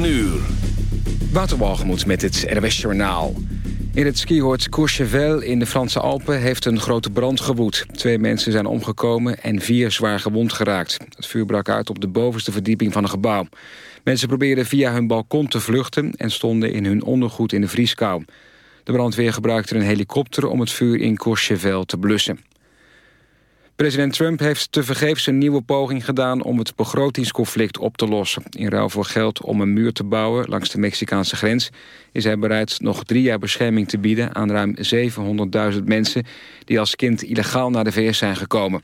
9 uur. Waterwalgemoed met het RWS Journaal. In het skihort Courchevel in de Franse Alpen heeft een grote brand gewoed. Twee mensen zijn omgekomen en vier zwaar gewond geraakt. Het vuur brak uit op de bovenste verdieping van een gebouw. Mensen probeerden via hun balkon te vluchten... en stonden in hun ondergoed in de vrieskou. De brandweer gebruikte een helikopter om het vuur in Courchevel te blussen. President Trump heeft tevergeefs een nieuwe poging gedaan... om het begrotingsconflict op te lossen. In ruil voor geld om een muur te bouwen langs de Mexicaanse grens... is hij bereid nog drie jaar bescherming te bieden... aan ruim 700.000 mensen die als kind illegaal naar de VS zijn gekomen.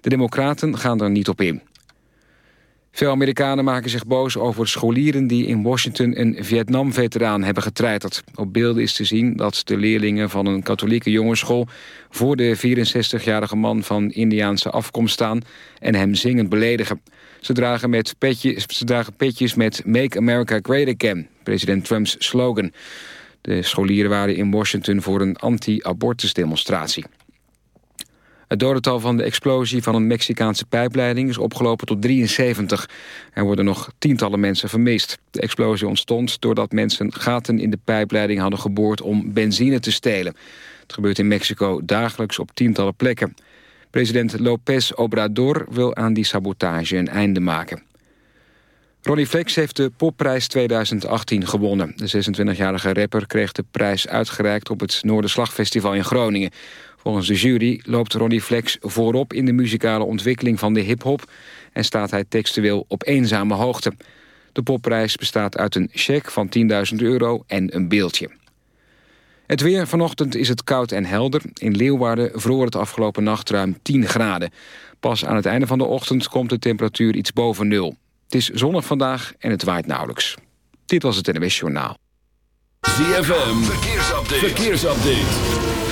De democraten gaan er niet op in. Veel Amerikanen maken zich boos over scholieren die in Washington een Vietnam-veteraan hebben getreiterd. Op beelden is te zien dat de leerlingen van een katholieke jongensschool voor de 64-jarige man van Indiaanse afkomst staan en hem zingend beledigen. Ze dragen, met petjes, ze dragen petjes met Make America Great Again, president Trumps slogan. De scholieren waren in Washington voor een anti-abortus demonstratie. Het dodental van de explosie van een Mexicaanse pijpleiding is opgelopen tot 73. Er worden nog tientallen mensen vermist. De explosie ontstond doordat mensen gaten in de pijpleiding hadden geboord om benzine te stelen. Het gebeurt in Mexico dagelijks op tientallen plekken. President López Obrador wil aan die sabotage een einde maken. Ronnie Flex heeft de popprijs 2018 gewonnen. De 26-jarige rapper kreeg de prijs uitgereikt op het Noorderslagfestival in Groningen. Volgens de jury loopt Ronnie Flex voorop in de muzikale ontwikkeling van de hip-hop en staat hij textueel op eenzame hoogte. De popprijs bestaat uit een cheque van 10.000 euro en een beeldje. Het weer vanochtend is het koud en helder. In Leeuwarden vroor het afgelopen nacht ruim 10 graden. Pas aan het einde van de ochtend komt de temperatuur iets boven nul. Het is zonnig vandaag en het waait nauwelijks. Dit was het NWS Journaal. ZFM, verkeersupdate. verkeersupdate.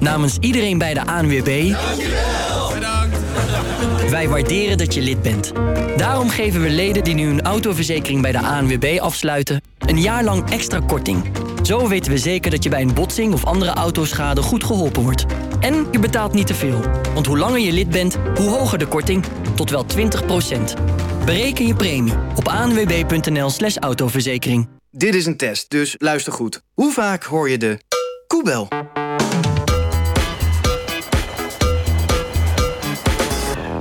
Namens iedereen bij de ANWB... Bedankt. Wij waarderen dat je lid bent. Daarom geven we leden die nu een autoverzekering bij de ANWB afsluiten... een jaar lang extra korting. Zo weten we zeker dat je bij een botsing of andere autoschade goed geholpen wordt. En je betaalt niet te veel. Want hoe langer je lid bent, hoe hoger de korting. Tot wel 20% Bereken je premie op anwb.nl slash autoverzekering. Dit is een test, dus luister goed. Hoe vaak hoor je de koebel?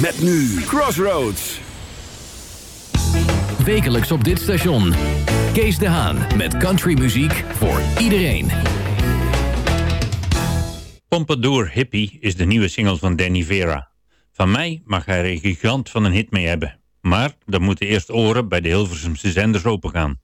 Met nu Crossroads. Wekelijks op dit station. Kees de Haan met countrymuziek voor iedereen. Pompadour Hippie is de nieuwe single van Danny Vera. Van mij mag hij er een gigant van een hit mee hebben. Maar dan moeten eerst oren bij de Hilversumse zenders opengaan.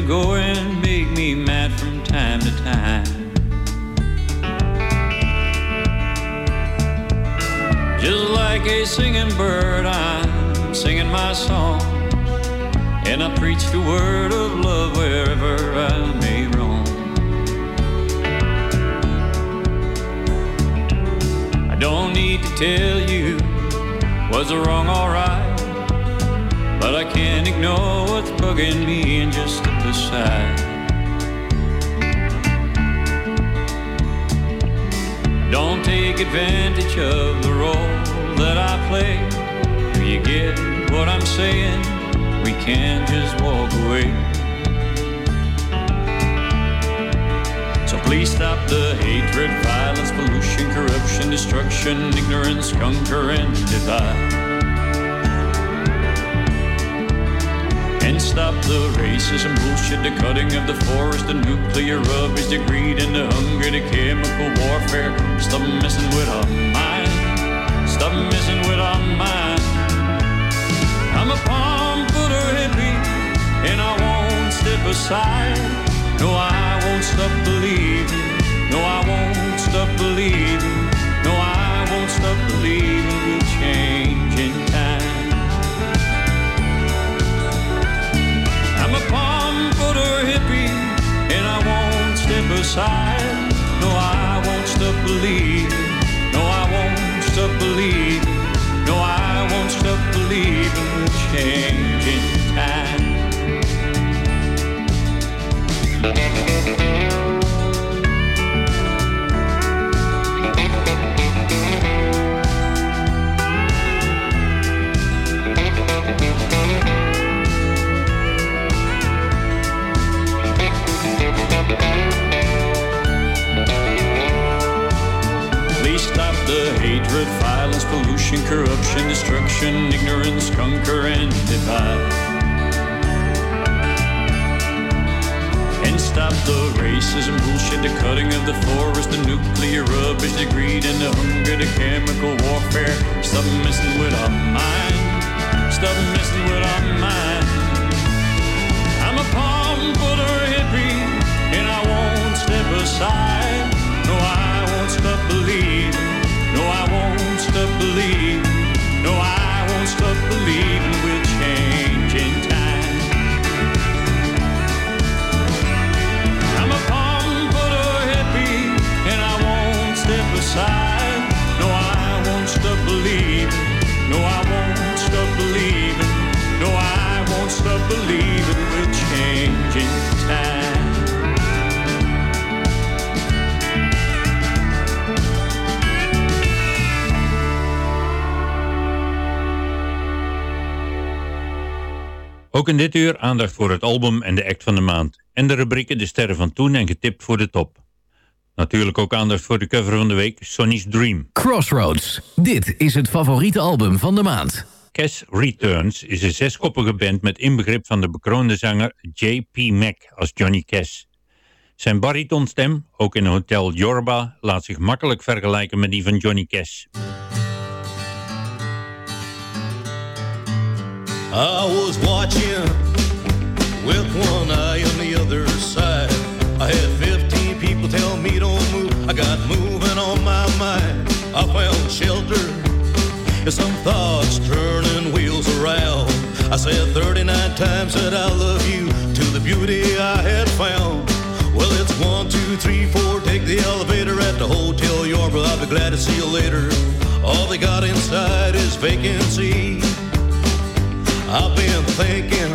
are going make me mad from time to time. Just like a singing bird, I'm singing my song, and I preach the word of love wherever I may roam. I don't need to tell you was it wrong alright but I can't ignore what's bugging me and just step aside. Don't take advantage of the role that I play. Do you get what I'm saying? We can't just walk away. So please stop the hatred, violence, pollution, corruption, destruction, ignorance, conquer, and divide. And stop the racism, bullshit, the cutting of the forest, the nuclear rubbish, the greed and the hunger, the chemical warfare. Stop messing with our mind. Stop messing with our mind. I'm a pompadour hippie, and I won't step aside. No, I won't stop believing. No, I won't stop believing. No, I won't stop believing we'll change in time. Aside. No, I won't stop believing. No, I won't stop believing. No, I won't stop believing we'll change in time. Stop the hatred, violence, pollution, corruption, destruction, ignorance, conquer, and divide. And stop the racism, bullshit, the cutting of the forest, the nuclear rubbish, the greed and the hunger, the chemical warfare. Stop messing with our mind. Stop messing with our mind. I'm a pompadour hippie, and I won't step aside. Ook in dit uur aandacht voor het album en de act van de maand. En de rubrieken De Sterren van Toen en Getipt voor de Top. Natuurlijk ook aandacht voor de cover van de week, Sonny's Dream. Crossroads. Dit is het favoriete album van de maand. Cass Returns is een zeskoppige band met inbegrip van de bekroonde zanger J.P. Mac als Johnny Cash. Zijn baritonstem, ook in Hotel Yorba, laat zich makkelijk vergelijken met die van Johnny Cash. I was watching with one eye on the other side. I had 15 people tell me don't move. I got moving on my mind. I found shelter and some thoughts turning wheels around. I said 39 times that I love you to the beauty I had found. Well, it's one, two, three, four. Take the elevator at the Hotel Yorba. I'll be glad to see you later. All they got inside is vacancy. I've been thinking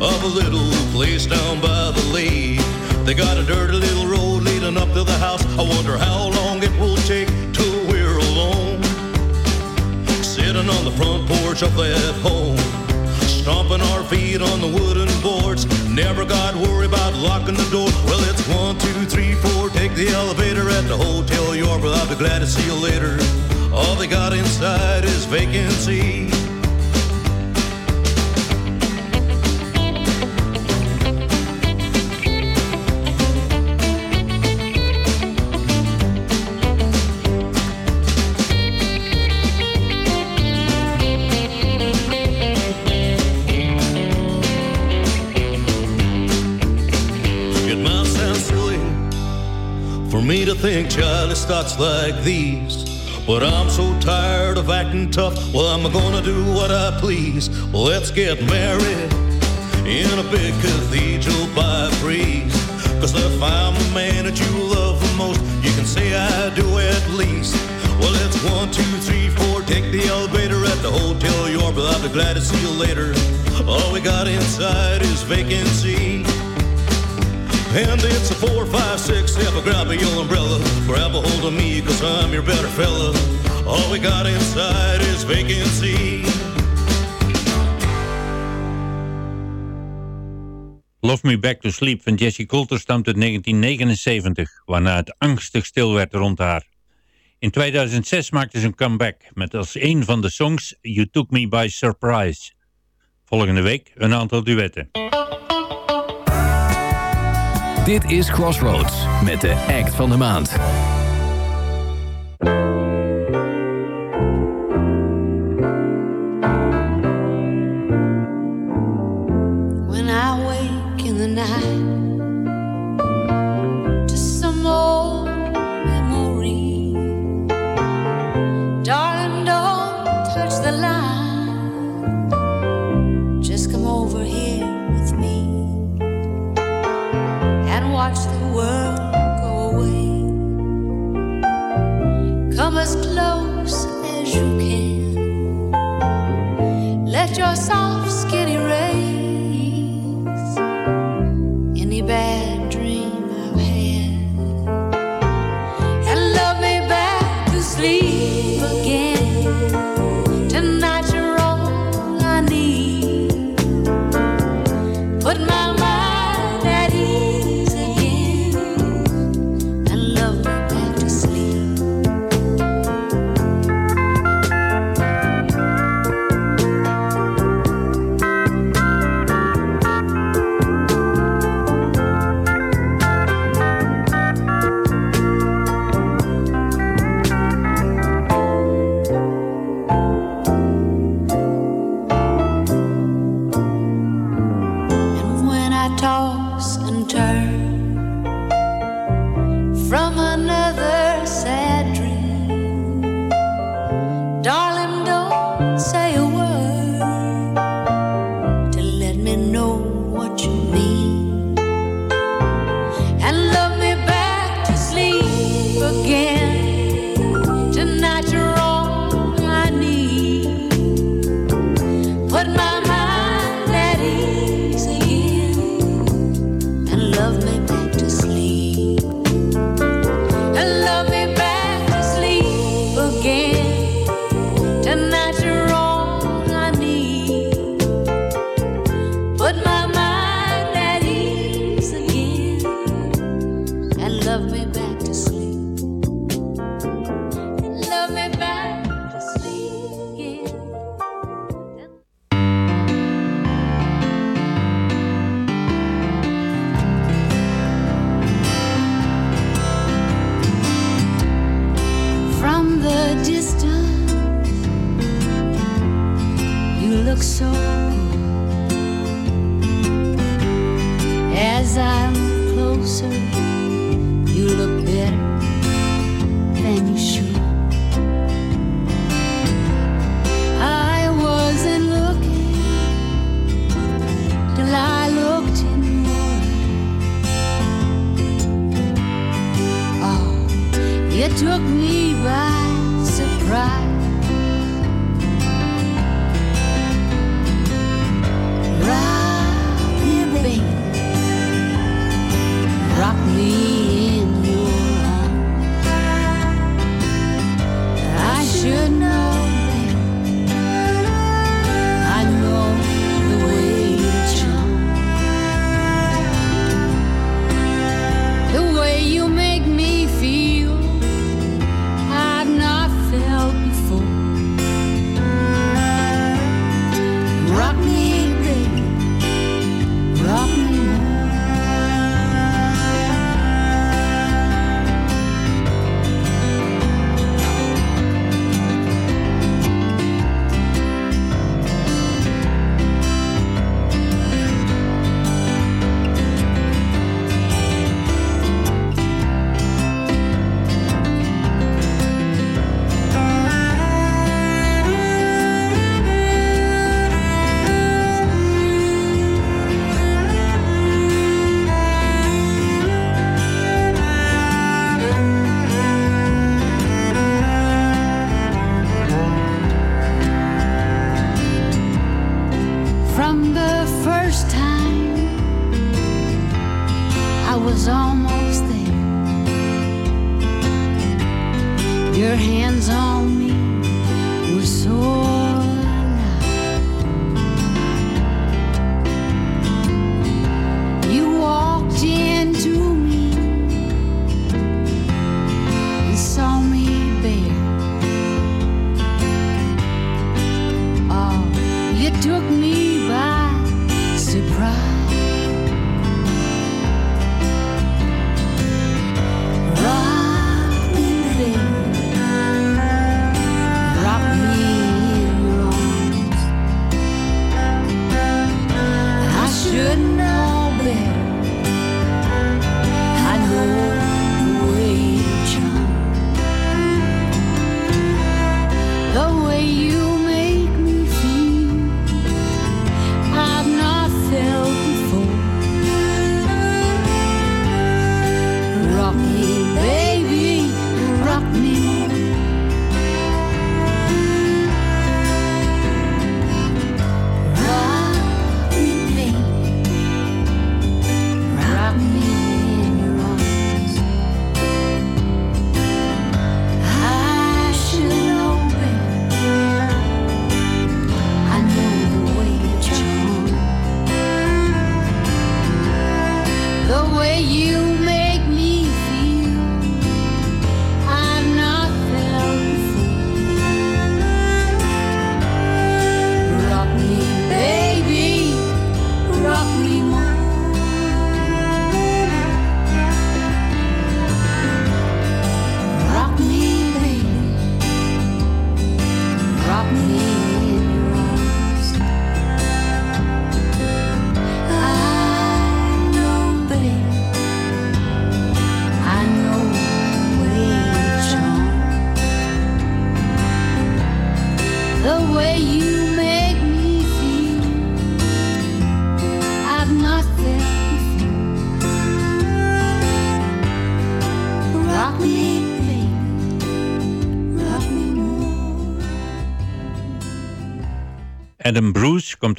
of a little place down by the lake. They got a dirty little road leading up to the house. I wonder how long it will take till we're alone. Sitting on the front porch of that home, stomping our feet on the wooden boards. Never got worried about locking the door. Well, it's one, two, three, four. Take the elevator at the Hotel Yorba. I'll be glad to see you later. All they got inside is vacancy. Thoughts like these. But I'm so tired of acting tough. Well, I'm gonna do what I please. Let's get married in a big cathedral by breeze. Cause if I'm the man that you love the most, you can say I do at least. Well, it's one, two, three, four. Take the elevator at the Hotel Yorba I'll be glad to see you later. All we got inside is vacancy. And it's a four, five, six, seven. Grab a your umbrella. Grab a hold of me, cause I'm your better fella. All we got inside is vacancy. Love Me Back to Sleep van Jessie Coulter stamt uit 1979, waarna het angstig stil werd rond haar. In 2006 maakte ze een comeback met als een van de songs You Took Me By Surprise. Volgende week een aantal duetten. Dit is Crossroads met de act van de maand. When I wake in the night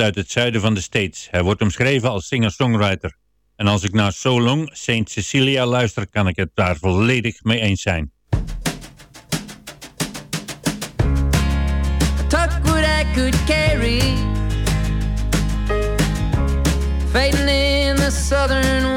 uit het zuiden van de States. Hij wordt omschreven als singer-songwriter. En als ik naar So Long, Saint Cecilia luister, kan ik het daar volledig mee eens zijn. could carry Fading in the southern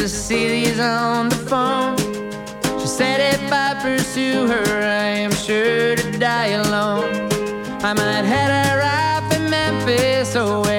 Cecilia's on the phone. She said if I pursue her, I am sure to die alone. I might head her off in Memphis or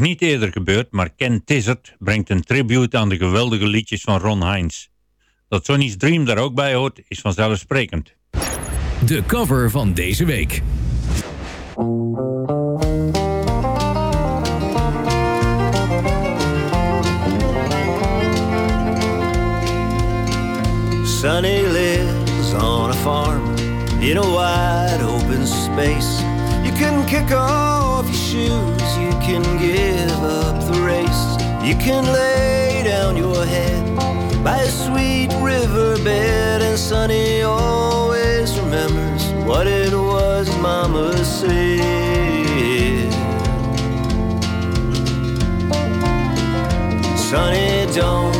Nog niet eerder gebeurd, maar Ken Tizard brengt een tribute aan de geweldige liedjes van Ron Hines. Dat Sonny's Dream daar ook bij hoort, is vanzelfsprekend. De cover van deze week. Sonny lives on a farm in a wide open space. You can kick off your shoes, You can lay down your head by a sweet riverbed, and Sonny always remembers what it was Mama said. Sonny, don't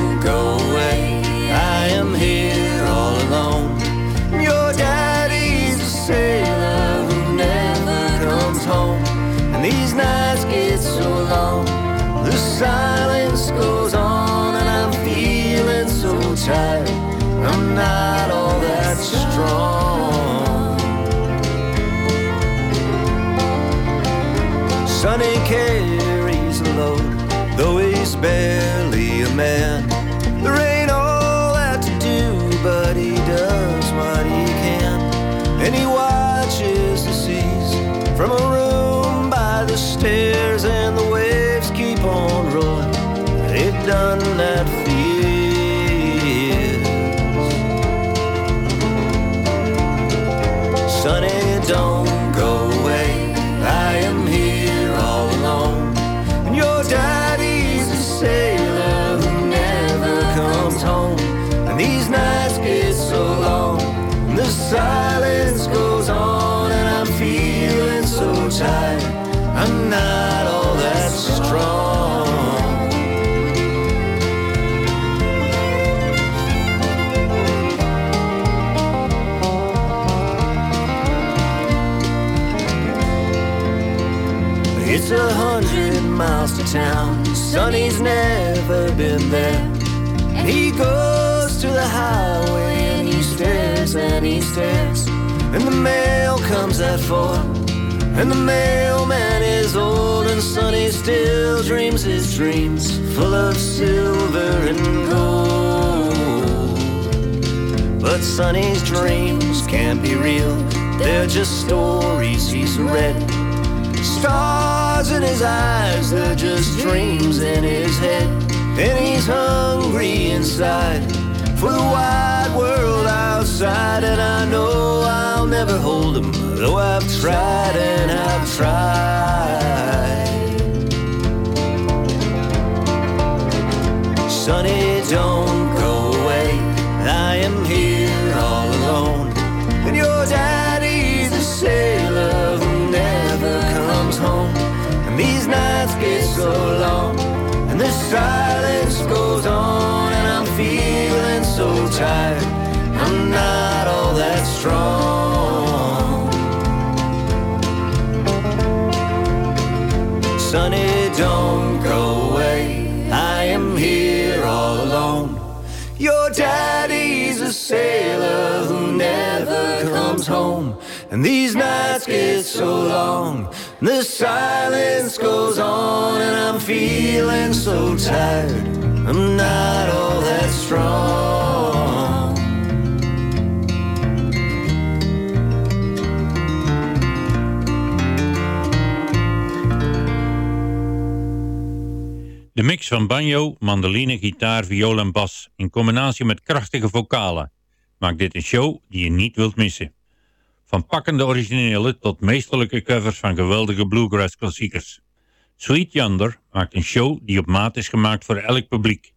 Sonny's never been there. And he goes to the highway and he stares and he stares. And the mail comes at four. And the mailman is old and Sonny still dreams his dreams full of silver and gold. But Sonny's dreams can't be real. They're just stories he's read. Stars in his eyes, they're just dreams in his head. And he's hungry inside for the wide world outside. And I know I'll never hold him, though I've tried and I've tried. Sonny, don't long. And the silence goes on. And I'm feeling so tired. I'm not all that strong. Sonny, don't go away. I am here all alone. Your daddy's a sailor who never comes home. And these nights get so long. The silence goes on. And I'm feeling so tired. I'm not all that strong. De mix van banjo, mandoline, gitaar, viool en bas in combinatie met krachtige vocalen maakt dit een show die je niet wilt missen. Van pakkende originele tot meesterlijke covers van geweldige bluegrass klassiekers. Sweet Yonder maakt een show die op maat is gemaakt voor elk publiek.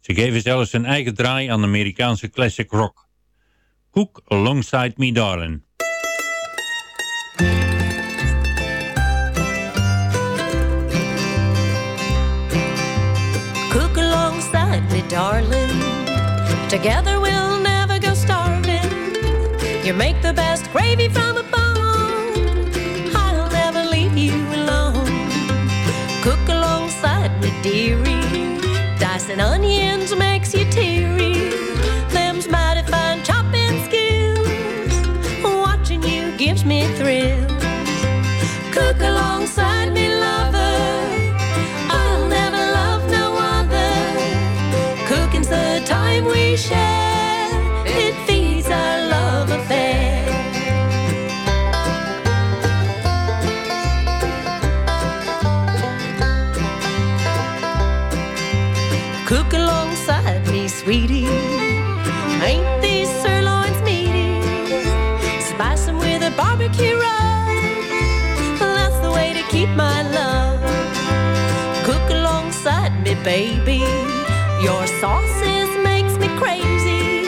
Ze geven zelfs een eigen draai aan Amerikaanse classic rock. Cook Alongside Me Darling. Cook alongside me, darling. Together we'll never go starving. You make the best gravy from a baby. Your sauces makes me crazy.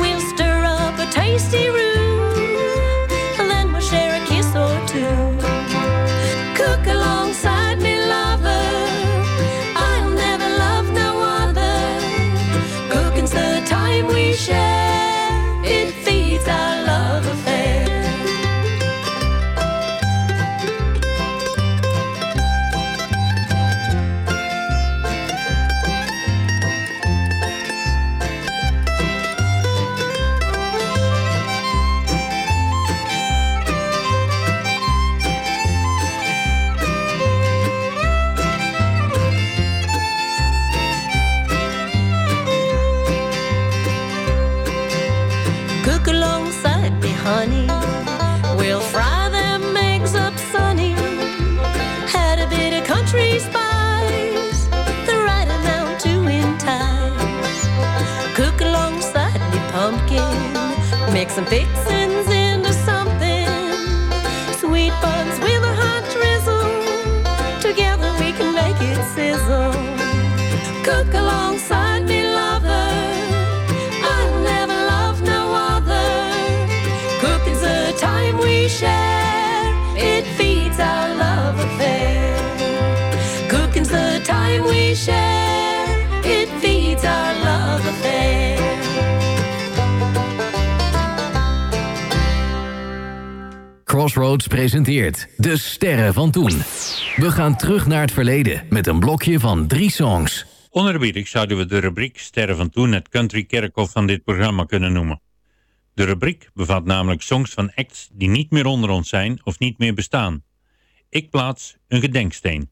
We'll stir up a tasty Mix some Crossroads presenteert De Sterren van Toen. We gaan terug naar het verleden met een blokje van drie songs. Onerbiedig zouden we de rubriek Sterren van Toen het country kerkhof van dit programma kunnen noemen. De rubriek bevat namelijk songs van acts die niet meer onder ons zijn of niet meer bestaan. Ik plaats een gedenksteen.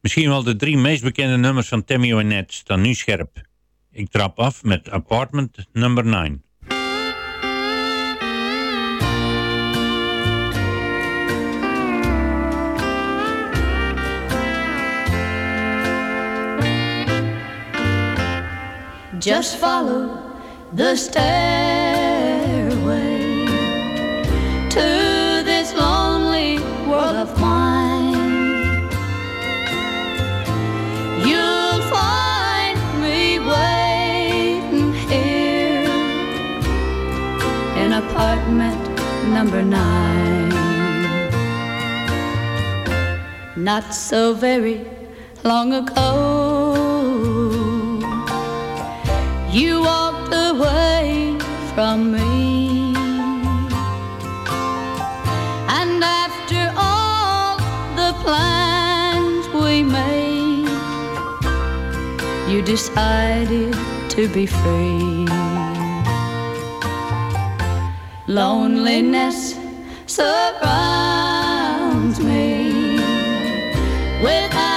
Misschien wel de drie meest bekende nummers van Tammy Wynette staan nu scherp. Ik trap af met Apartment Number 9. Just follow the stairway to this lonely world of mine. You'll find me waiting here in apartment number nine. Not so very long ago. You walked away from me. And after all the plans we made, you decided to be free. Loneliness surrounds me without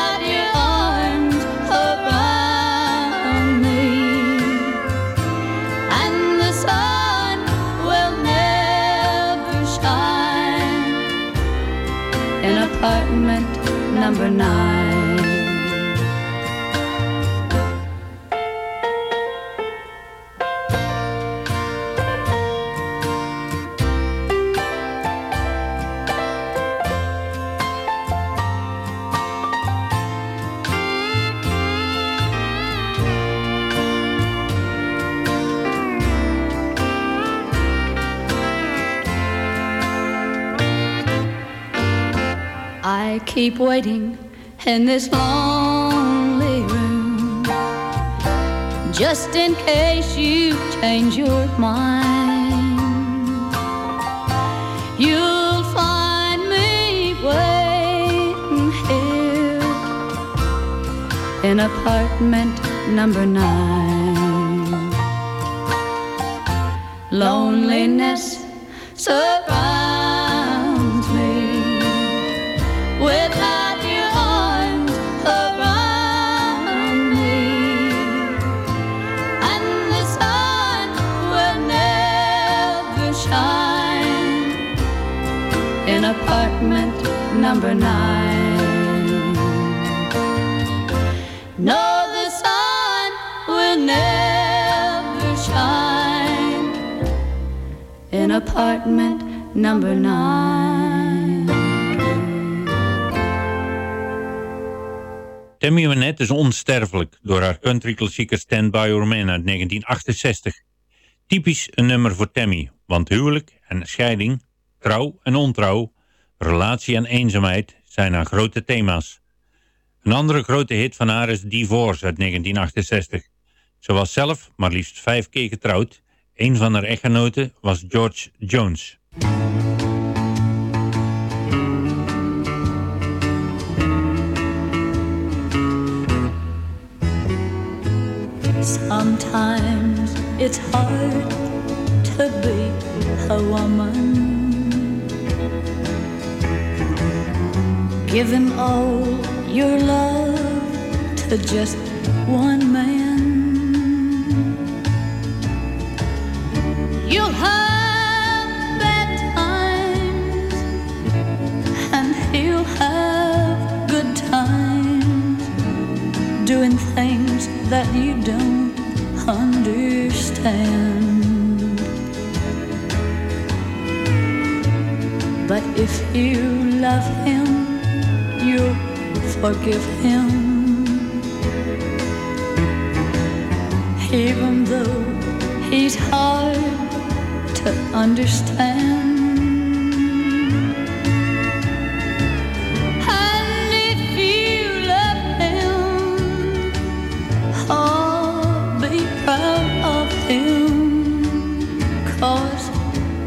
number nine. Keep waiting in this lonely room just in case you change your mind. You'll find me waiting here in apartment number nine. Loneliness apartment number nine. No, the sun will never shine in apartment number nine. Tammy Wynette is onsterfelijk door haar country-klassieker Stand By Your Man uit 1968. Typisch een nummer voor Tammy, want huwelijk en scheiding, trouw en ontrouw, relatie en eenzaamheid zijn haar grote thema's. Een andere grote hit van haar is Divorce uit 1968. Ze was zelf maar liefst vijf keer getrouwd. Een van haar echtgenoten was George Jones. Sometimes it's hard to be a woman. Giving all your love to just one man. You'll have bad times, and he'll have good times doing things that you don't understand. But if you love him, you'll forgive him. Even though he's hard to understand. And if you love him, oh, be proud of him. Cause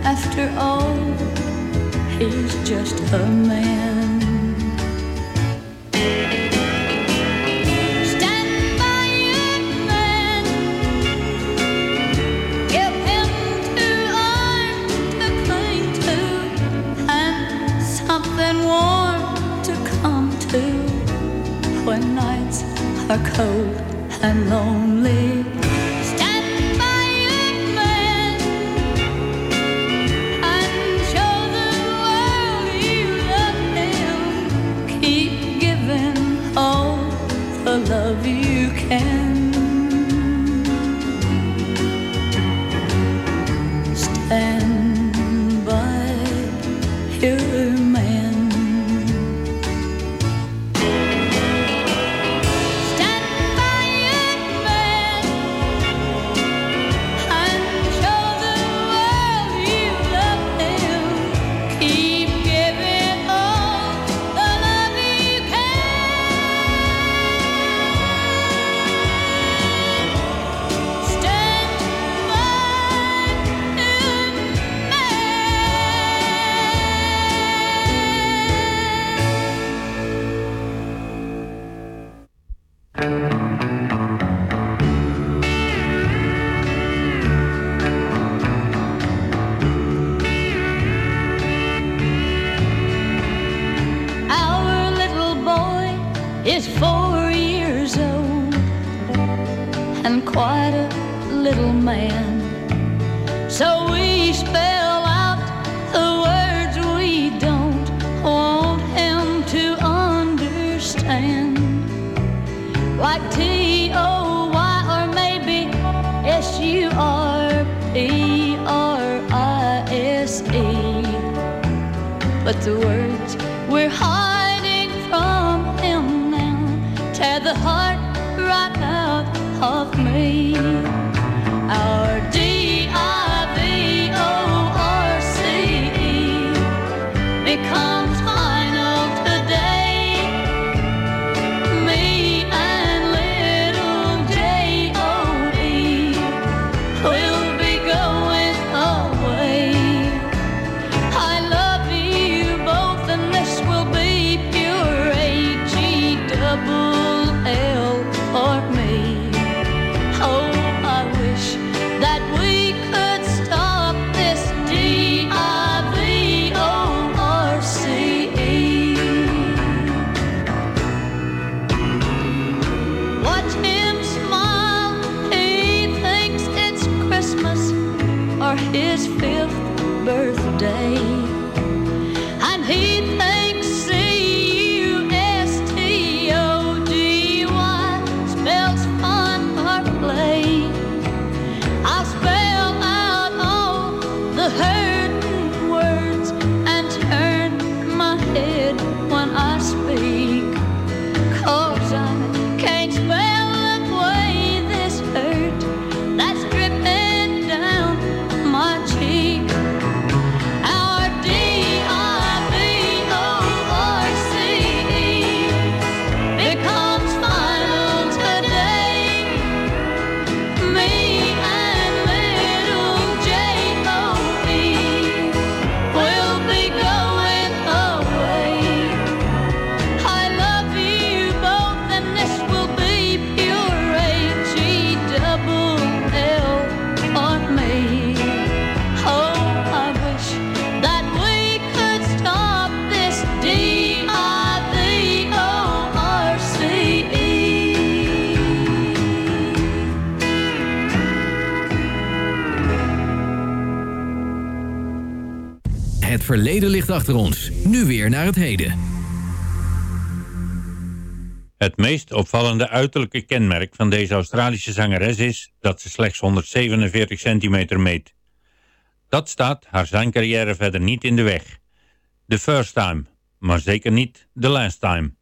after all, he's just a man. So we spell out the words we don't want him to understand. Like T O Y or maybe S U R P R I S E but the words verleden ligt achter ons. Nu weer naar het heden. Het meest opvallende uiterlijke kenmerk van deze Australische zangeres is dat ze slechts 147 centimeter meet. Dat staat haar zangcarrière verder niet in de weg. The first time, maar zeker niet the last time.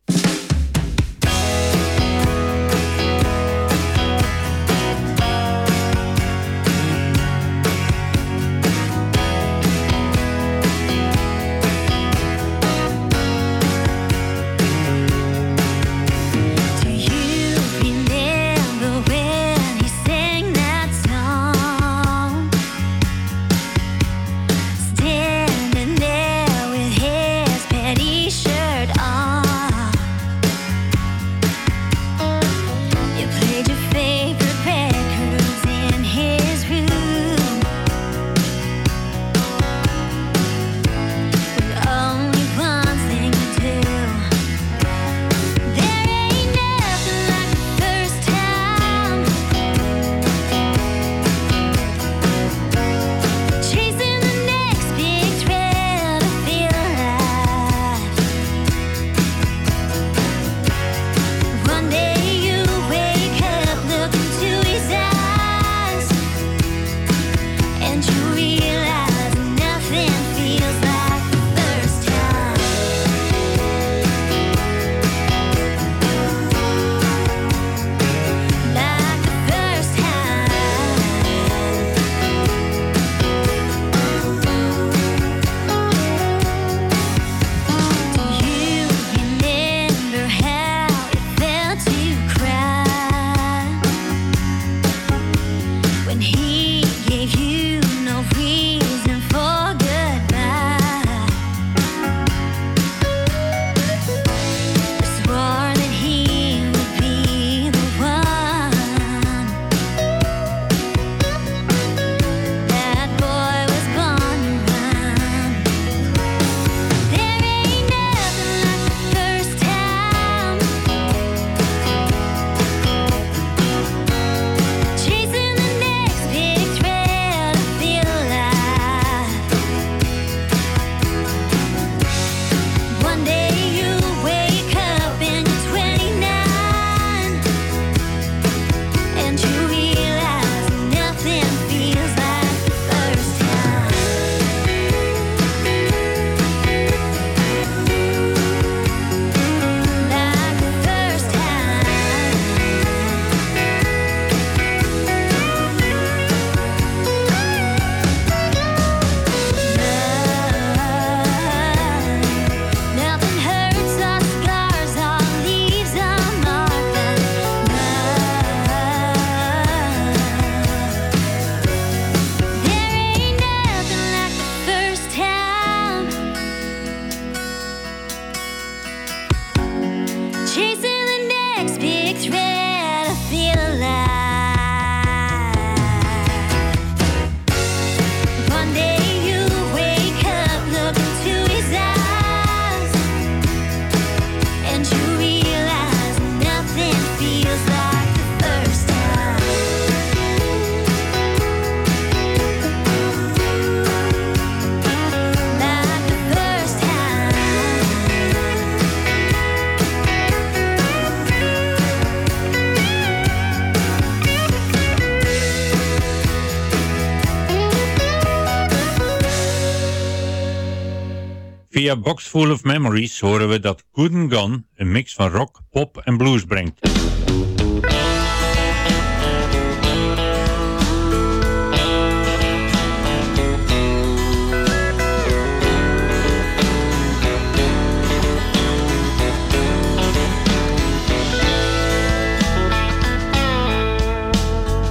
Via Box Full of Memories horen we dat Good and Gone een mix van rock, pop en blues brengt.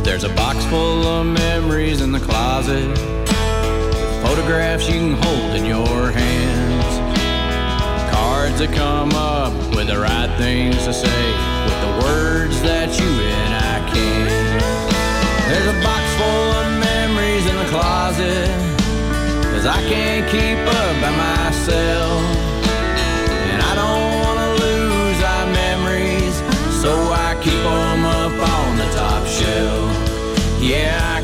There's a box full of memories in the closet. Photographs you can hold in your hands. That come up with the right things to say. With the words that you and I can. There's a box full of memories in the closet. Cause I can't keep up by myself. And I don't wanna lose our memories. So I keep 'em up on the top shelf. Yeah,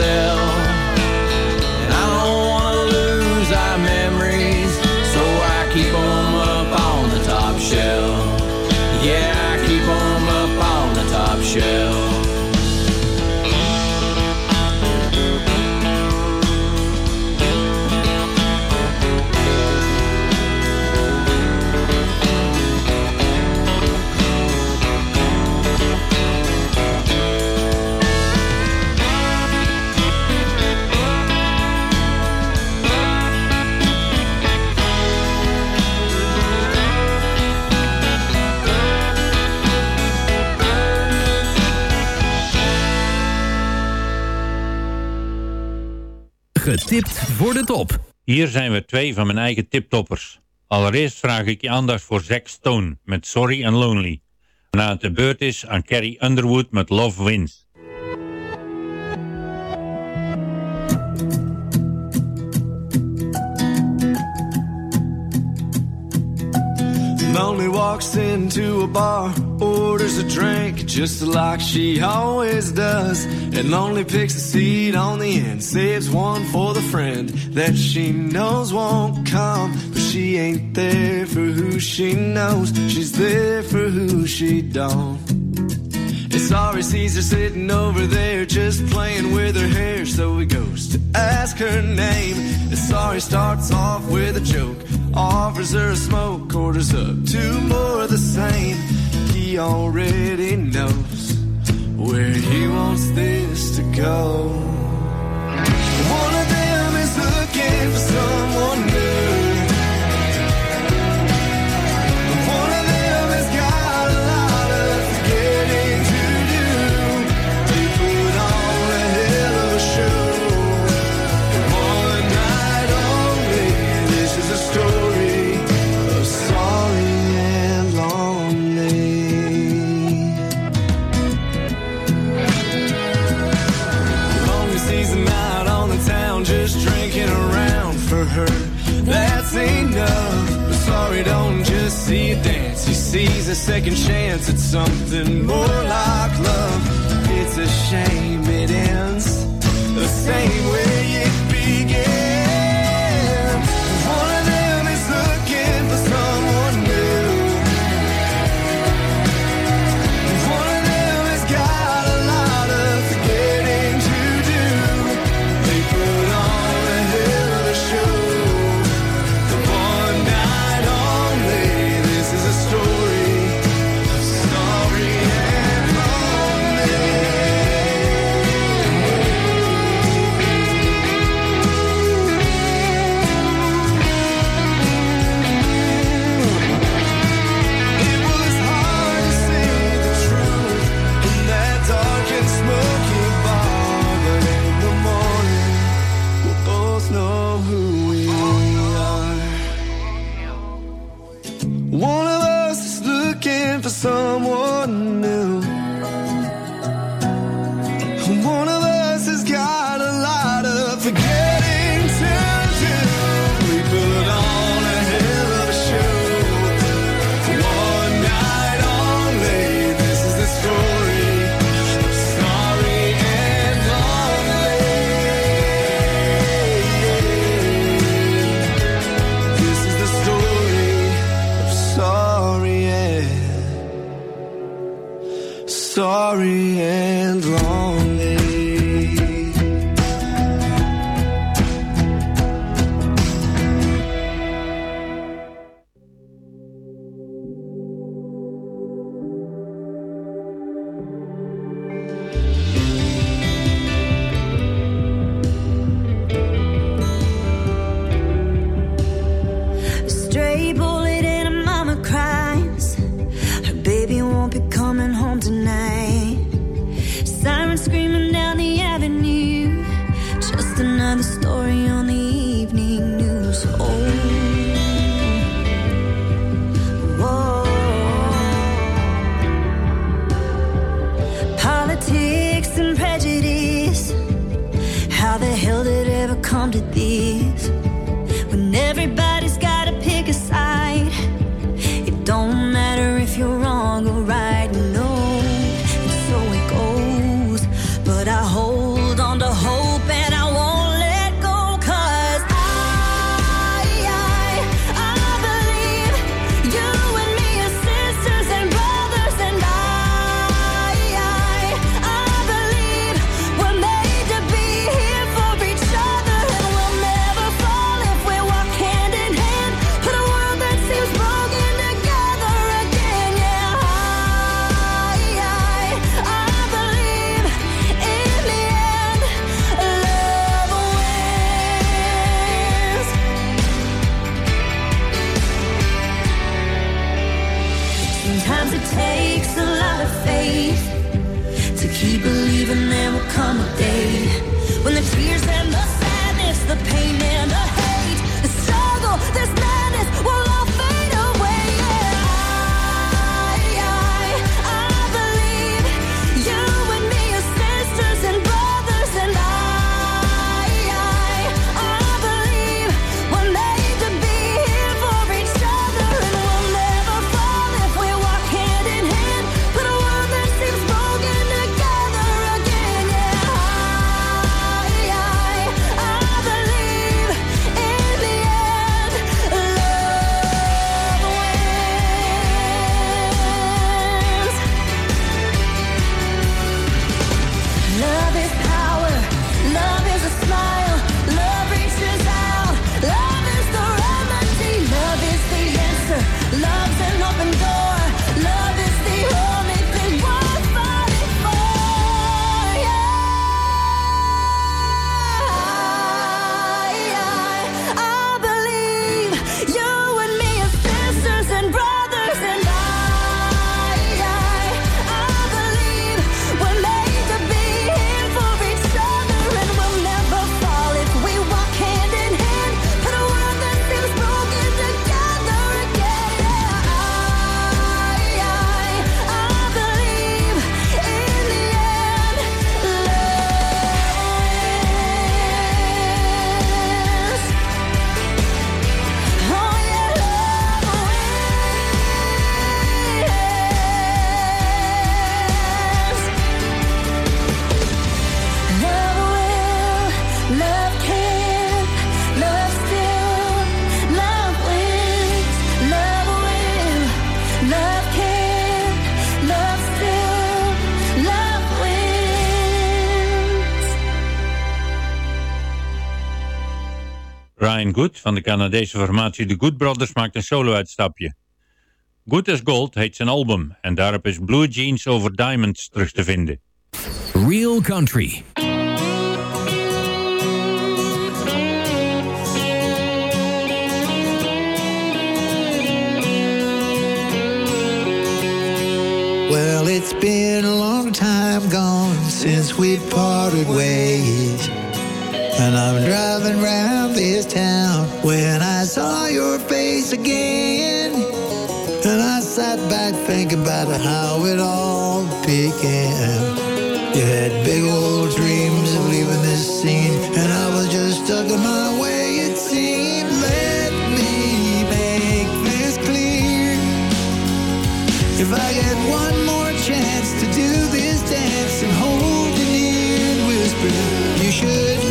myself. Getipt voor de top. Hier zijn we twee van mijn eigen tiptoppers. Allereerst vraag ik je aandacht voor Zack Stone met Sorry and Lonely. Na het de beurt is aan Carrie Underwood met Love Wins. Lonely walks into a bar, orders a drink just like she always does. And Lonely picks a seat on the end, saves one for the friend that she knows won't come. But she ain't there for who she knows, she's there for who she don't. It's sorry, sees her sitting over there just playing with her hair, so he goes to ask her name. It's sorry starts off with a joke Offers her a smoke, orders up two more of the same. He already knows where he wants this to go. One of them is looking for someone new. Good van de Canadese formatie The Good Brothers maakt een solo-uitstapje. Good as Gold heet zijn album en daarop is Blue Jeans Over Diamonds terug te vinden. Real Country Well, it's been a long time gone since we parted ways And I'm driving around this town when I saw your face again. And I sat back thinking about how it all began. You had big old dreams of leaving this scene, and I was just stuck in my way. If I get one more chance to do this dance and hold you near and whisper, you should.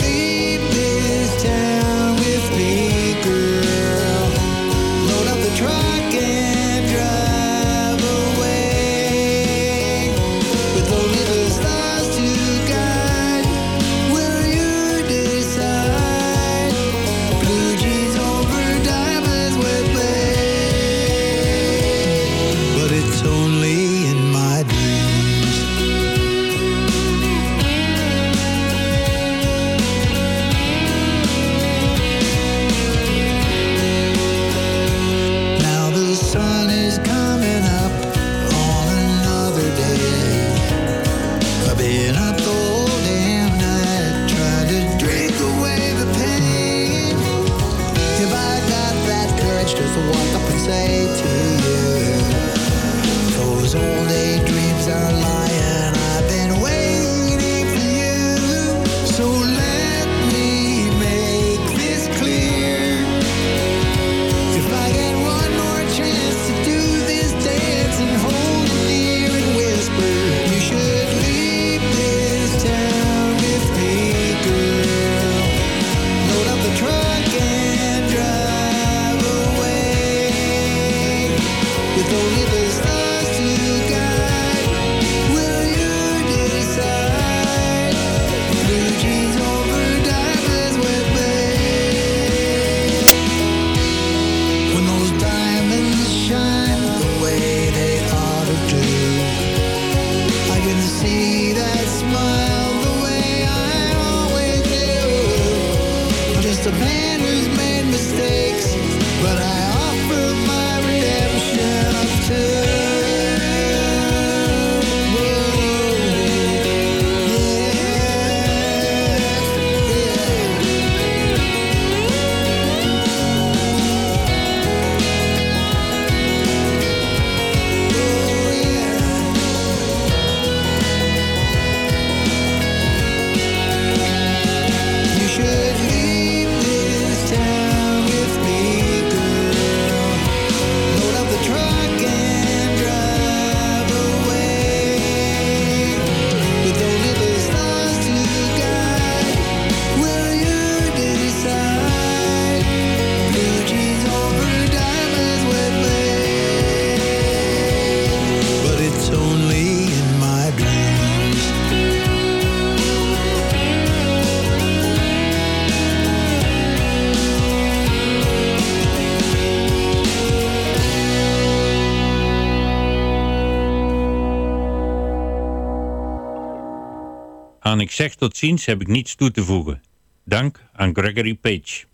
zeg tot ziens heb ik niets toe te voegen. Dank aan Gregory Page.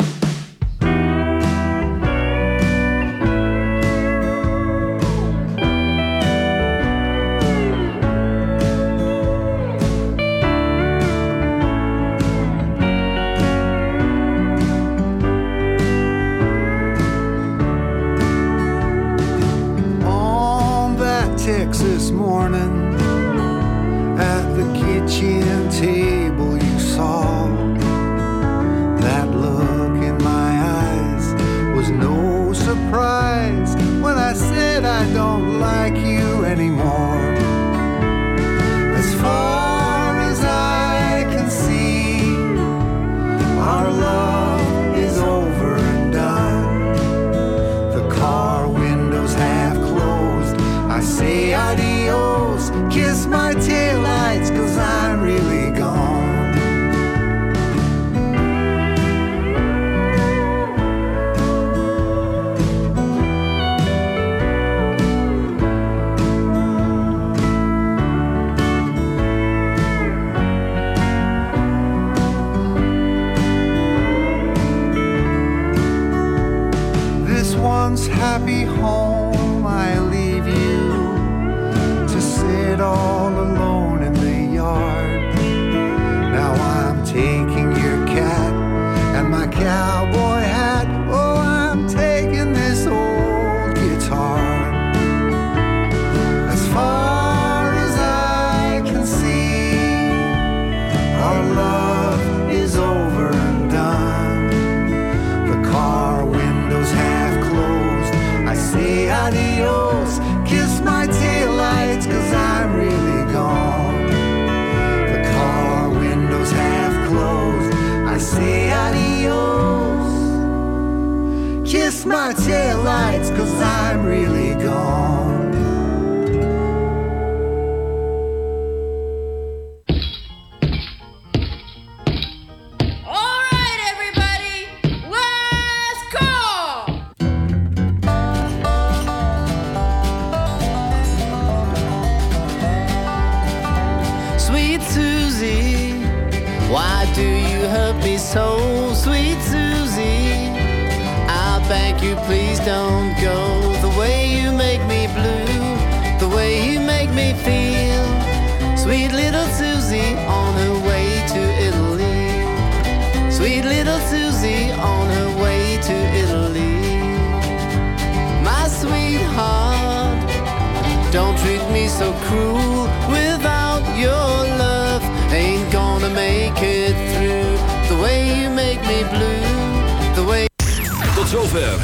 it all.